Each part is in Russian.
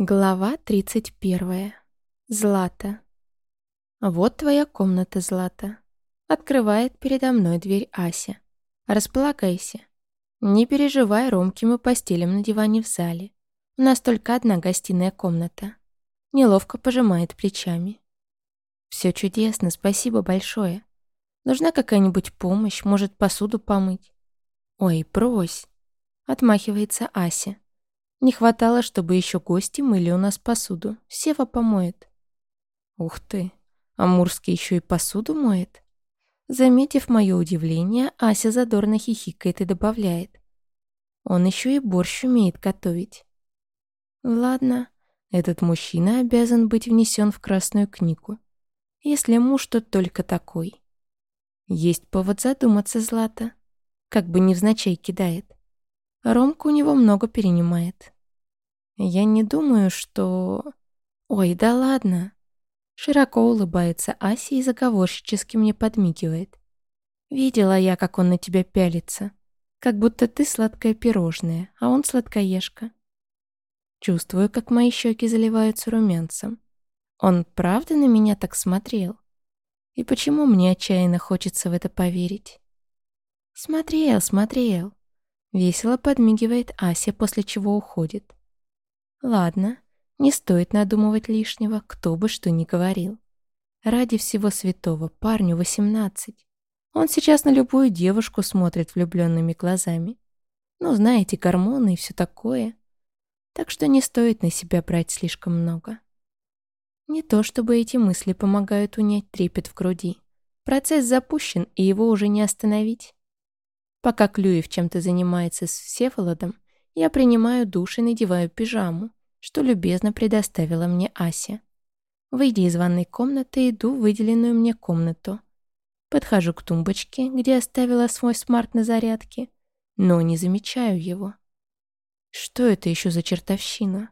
Глава 31. Злата. «Вот твоя комната, Злата». Открывает передо мной дверь Ася. «Располагайся. Не переживай, Ромки мы постелим на диване в зале. У нас только одна гостиная комната». Неловко пожимает плечами. «Все чудесно, спасибо большое. Нужна какая-нибудь помощь, может, посуду помыть?» «Ой, брось!» Отмахивается Ася. Не хватало, чтобы еще гости мыли у нас посуду. Сева помоет. Ух ты, Амурский еще и посуду моет? Заметив мое удивление, Ася задорно хихикает и добавляет. Он еще и борщ умеет готовить. Ладно, этот мужчина обязан быть внесен в Красную книгу. Если муж, то только такой. Есть повод задуматься, Злата. Как бы невзначай кидает. Ромка у него много перенимает. Я не думаю, что... Ой, да ладно. Широко улыбается Ася и заговорщически мне подмигивает. Видела я, как он на тебя пялится. Как будто ты сладкое пирожное, а он сладкоежка. Чувствую, как мои щеки заливаются румянцем. Он правда на меня так смотрел? И почему мне отчаянно хочется в это поверить? Смотрел, смотрел. Весело подмигивает Ася, после чего уходит. Ладно, не стоит надумывать лишнего, кто бы что ни говорил. Ради всего святого, парню 18. Он сейчас на любую девушку смотрит влюбленными глазами. Ну, знаете, гормоны и все такое. Так что не стоит на себя брать слишком много. Не то чтобы эти мысли помогают унять трепет в груди. Процесс запущен, и его уже не остановить. Пока Клюев чем-то занимается с Всеволодом, я принимаю душ и надеваю пижаму, что любезно предоставила мне Ася. Выйдя из ванной комнаты, иду в выделенную мне комнату. Подхожу к тумбочке, где оставила свой смарт на зарядке, но не замечаю его. Что это еще за чертовщина?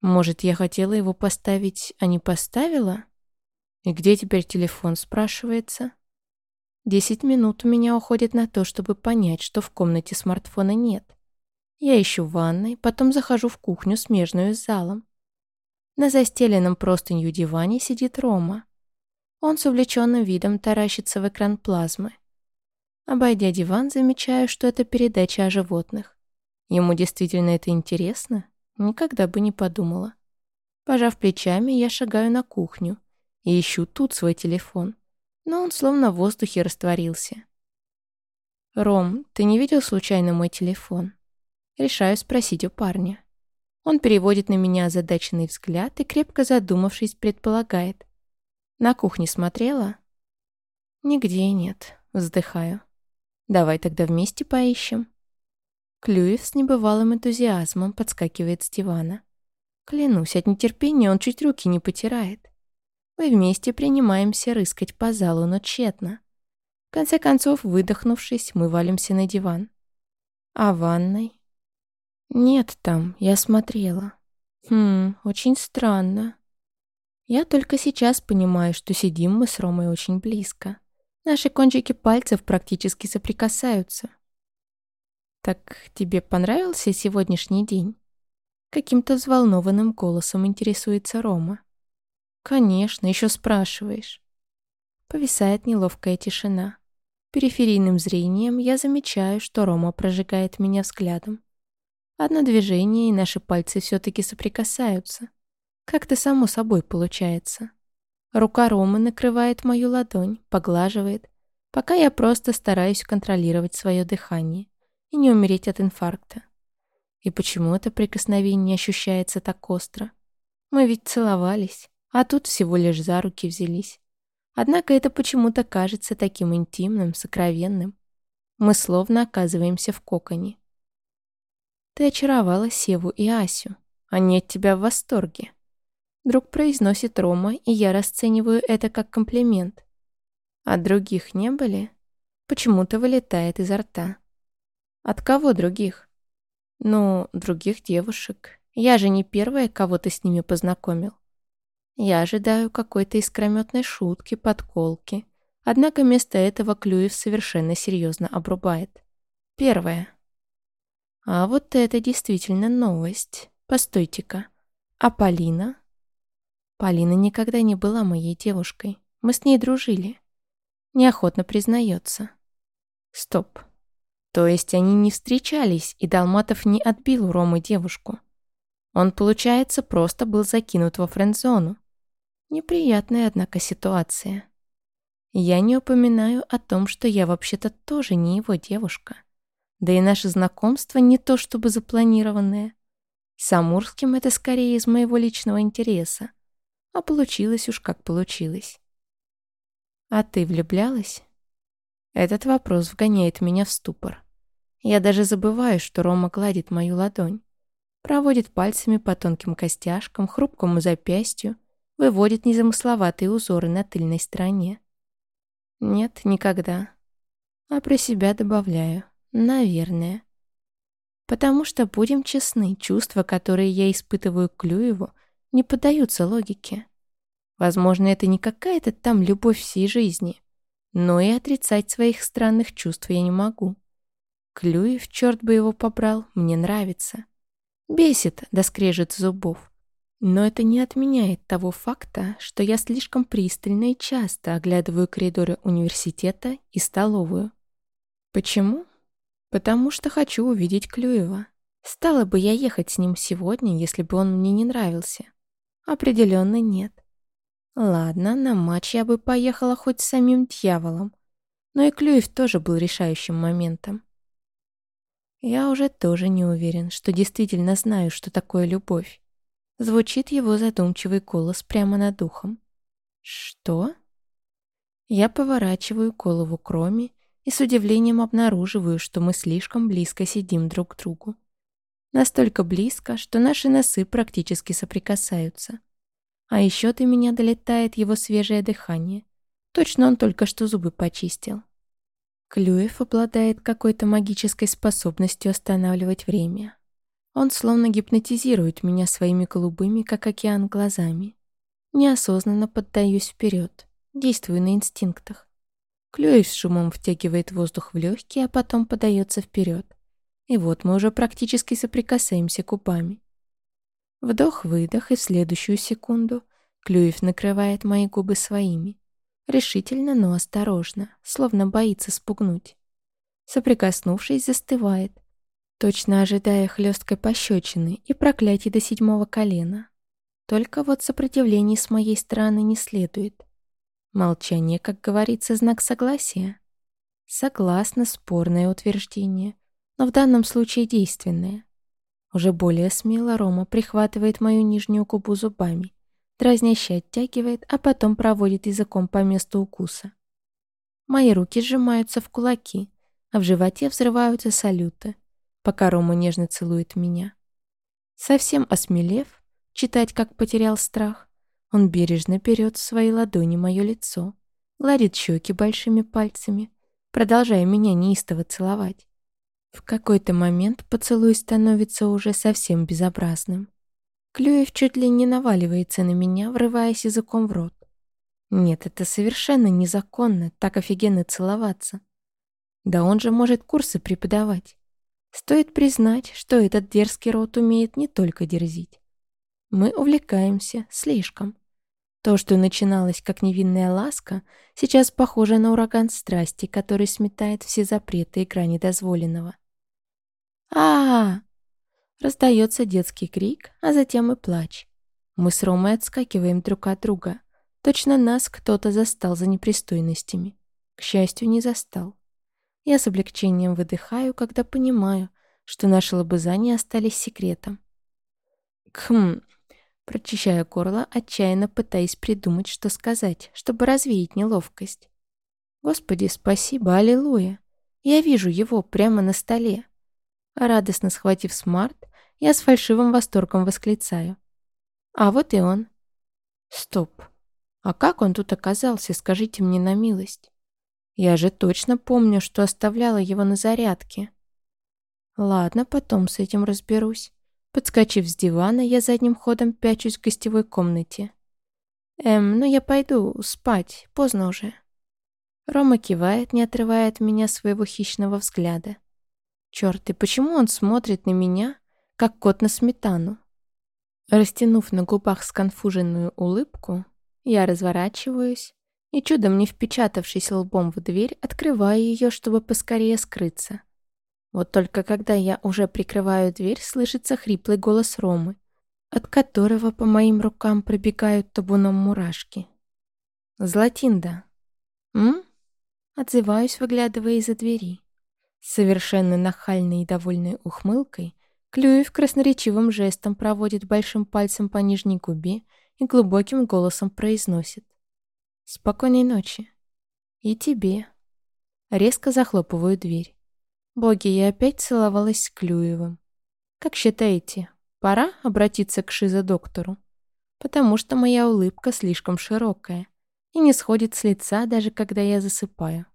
Может, я хотела его поставить, а не поставила? И где теперь телефон, спрашивается? Десять минут у меня уходит на то, чтобы понять, что в комнате смартфона нет. Я ищу ванной, потом захожу в кухню, смежную с залом. На застеленном простынью диване сидит Рома. Он с увлеченным видом таращится в экран плазмы. Обойдя диван, замечаю, что это передача о животных. Ему действительно это интересно? Никогда бы не подумала. Пожав плечами, я шагаю на кухню и ищу тут свой телефон но он словно в воздухе растворился. «Ром, ты не видел случайно мой телефон?» Решаю спросить у парня. Он переводит на меня озадаченный взгляд и, крепко задумавшись, предполагает. «На кухне смотрела?» «Нигде нет», — вздыхаю. «Давай тогда вместе поищем». Клюев с небывалым энтузиазмом подскакивает с дивана. Клянусь, от нетерпения он чуть руки не потирает. Мы вместе принимаемся рыскать по залу, но тщетно. В конце концов, выдохнувшись, мы валимся на диван. А ванной? Нет там, я смотрела. Хм, очень странно. Я только сейчас понимаю, что сидим мы с Ромой очень близко. Наши кончики пальцев практически соприкасаются. «Так тебе понравился сегодняшний день?» Каким-то взволнованным голосом интересуется Рома. «Конечно, еще спрашиваешь». Повисает неловкая тишина. Периферийным зрением я замечаю, что Рома прожигает меня взглядом. Одно движение, и наши пальцы все-таки соприкасаются. Как-то само собой получается. Рука Ромы накрывает мою ладонь, поглаживает, пока я просто стараюсь контролировать свое дыхание и не умереть от инфаркта. И почему это прикосновение ощущается так остро? Мы ведь целовались. А тут всего лишь за руки взялись. Однако это почему-то кажется таким интимным, сокровенным. Мы словно оказываемся в коконе. Ты очаровала Севу и Асю. Они от тебя в восторге. Друг произносит Рома, и я расцениваю это как комплимент. А других не были? Почему-то вылетает изо рта. От кого других? Ну, других девушек. Я же не первая, кого ты с ними познакомил. Я ожидаю какой-то искрометной шутки, подколки. Однако вместо этого Клюев совершенно серьезно обрубает. Первое. А вот это действительно новость. Постойте-ка. А Полина? Полина никогда не была моей девушкой. Мы с ней дружили. Неохотно признается. Стоп. То есть они не встречались, и Долматов не отбил у Ромы девушку. Он, получается, просто был закинут во френд-зону. Неприятная, однако, ситуация. Я не упоминаю о том, что я вообще-то тоже не его девушка. Да и наше знакомство не то чтобы запланированное. С Амурским это скорее из моего личного интереса. А получилось уж как получилось. А ты влюблялась? Этот вопрос вгоняет меня в ступор. Я даже забываю, что Рома гладит мою ладонь. Проводит пальцами по тонким костяшкам, хрупкому запястью, выводит незамысловатые узоры на тыльной стороне. Нет, никогда. А про себя добавляю. Наверное. Потому что, будем честны, чувства, которые я испытываю к Клюеву, не поддаются логике. Возможно, это не какая-то там любовь всей жизни, но и отрицать своих странных чувств я не могу. Клюев, черт бы его побрал, мне нравится. Бесит, да скрежет зубов. Но это не отменяет того факта, что я слишком пристально и часто оглядываю коридоры университета и столовую. Почему? Потому что хочу увидеть Клюева. Стала бы я ехать с ним сегодня, если бы он мне не нравился? Определенно нет. Ладно, на матч я бы поехала хоть с самим дьяволом. Но и Клюев тоже был решающим моментом. Я уже тоже не уверен, что действительно знаю, что такое любовь. Звучит его задумчивый голос прямо над ухом. Что? Я поворачиваю голову к Роме и с удивлением обнаруживаю, что мы слишком близко сидим друг к другу. Настолько близко, что наши носы практически соприкасаются. А еще до меня долетает его свежее дыхание. Точно он только что зубы почистил. Клюев обладает какой-то магической способностью останавливать время. Он словно гипнотизирует меня своими голубыми, как океан, глазами. Неосознанно поддаюсь вперед, действую на инстинктах. Клюев с шумом втягивает воздух в легкие, а потом подается вперед. И вот мы уже практически соприкасаемся губами. Вдох-выдох, и в следующую секунду Клюев накрывает мои губы своими. Решительно, но осторожно, словно боится спугнуть. Соприкоснувшись, застывает, точно ожидая хлесткой пощечины и проклятий до седьмого колена. Только вот сопротивлений с моей стороны не следует. Молчание, как говорится, знак согласия. Согласно, спорное утверждение, но в данном случае действенное. Уже более смело Рома прихватывает мою нижнюю губу зубами, дразняще оттягивает, а потом проводит языком по месту укуса. Мои руки сжимаются в кулаки, а в животе взрываются салюты, пока Рома нежно целует меня. Совсем осмелев, читать, как потерял страх, он бережно берет в свои ладони мое лицо, гладит щеки большими пальцами, продолжая меня неистово целовать. В какой-то момент поцелуй становится уже совсем безобразным. Клюев чуть ли не наваливается на меня, врываясь языком в рот. Нет, это совершенно незаконно, так офигенно целоваться. Да он же может курсы преподавать. Стоит признать, что этот дерзкий рот умеет не только дерзить. Мы увлекаемся слишком. То, что начиналось как невинная ласка, сейчас похоже на ураган страсти, который сметает все запреты и грани дозволенного а, Раздается детский крик, а затем и плач. Мы с Ромой отскакиваем друг от друга. Точно нас кто-то застал за непристойностями. К счастью, не застал. Я с облегчением выдыхаю, когда понимаю, что наши лобызания остались секретом. Хм, прочищая горло, отчаянно пытаясь придумать, что сказать, чтобы развеять неловкость. Господи, спасибо, аллилуйя. Я вижу его прямо на столе. Радостно схватив смарт, я с фальшивым восторгом восклицаю. А вот и он. Стоп. А как он тут оказался, скажите мне на милость? Я же точно помню, что оставляла его на зарядке. Ладно, потом с этим разберусь. Подскочив с дивана, я задним ходом пячусь в гостевой комнате. Эм, ну я пойду спать, поздно уже. Рома кивает, не отрывая от меня своего хищного взгляда. Черт, и почему он смотрит на меня, как кот на сметану? Растянув на губах сконфуженную улыбку, я разворачиваюсь и, чудом не впечатавшись лбом в дверь, открываю ее, чтобы поскорее скрыться. Вот только когда я уже прикрываю дверь, слышится хриплый голос Ромы, от которого по моим рукам пробегают табуном мурашки. «Златинда!» «М?» Отзываюсь, выглядывая из-за двери. Совершенно нахальной и довольной ухмылкой Клюев красноречивым жестом проводит большим пальцем по нижней губе и глубоким голосом произносит. «Спокойной ночи. И тебе». Резко захлопываю дверь. Боги, я опять целовалась с Клюевым. Как считаете, пора обратиться к шизодоктору? Потому что моя улыбка слишком широкая и не сходит с лица, даже когда я засыпаю.